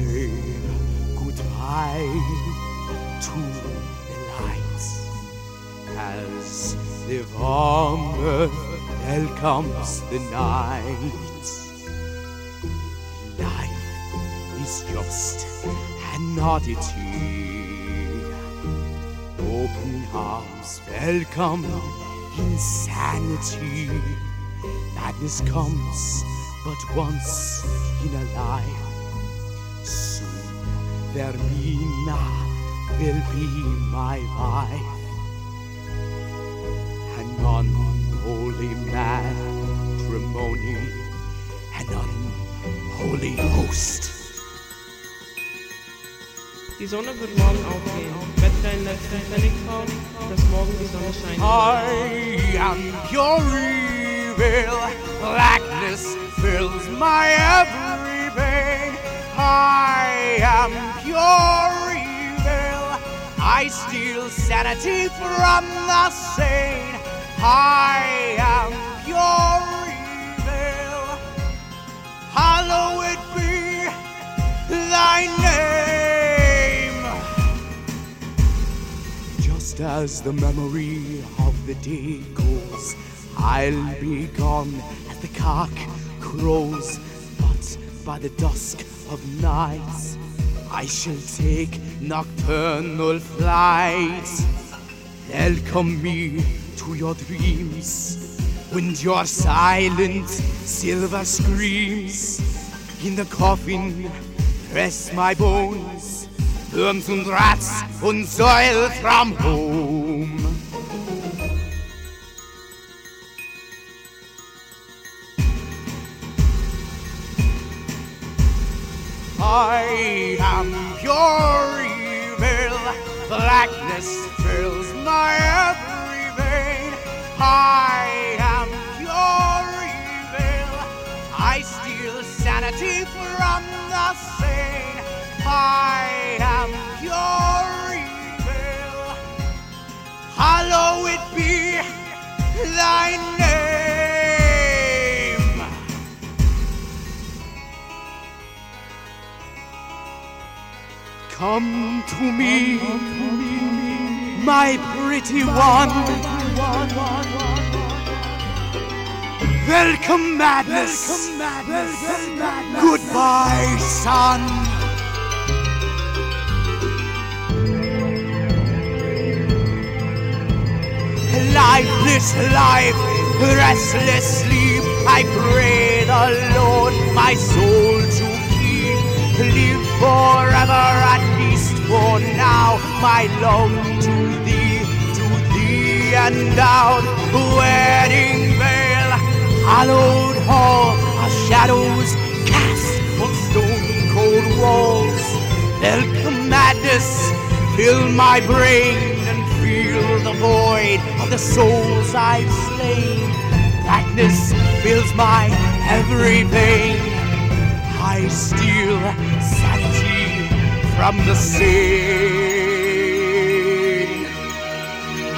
Say goodbye to the lights as the warm earth welcomes the night. Life is just an oddity. Open arms welcome insanity. Madness comes but once in a life. Soon Vermina will be my wife. An unholy matrimony, an unholy host. Die Sonne wird morgen aufgehen. Wette deinen letzten Pfennig drauf, dass morgen die Sonne scheint. I am pure evil. Blackness fills my every vein. I am pure evil. I steal sanity from the sane. I am pure evil. Hallowed be thy name. Just as the memory of the day goes, I'll be gone as the cock crows. But by the dusk of nights I shall take nocturnal flight. Welcome me to your dreams when your silent silver screams. In the coffin, press my bones, worms and rats and soil from home. I am pure evil, blackness fills my every vein. I am pure evil, I steal sanity from the sane. I am pure evil, hallowed be thy Come to me, my pretty one. Welcome madness. Goodbye, son. Lifeless life, restless sleep. I pray the Lord my soul to keep. Live forever, My love to thee, to thee and down. Wedding veil, hallowed hall, our shadows cast on stone cold walls. Welcome madness, fill my brain and feel the void of the souls I've slain. Blackness fills my every vein. I steal sanity from the sea.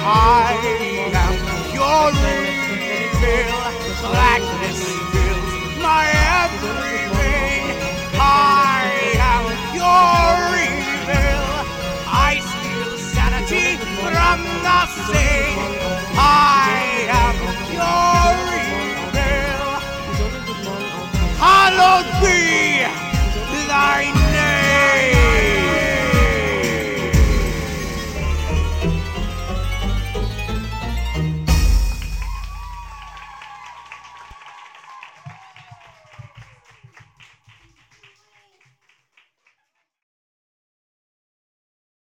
I am pure evil. Blackness fills my every vein. I am pure evil. I steal sanity from the sea.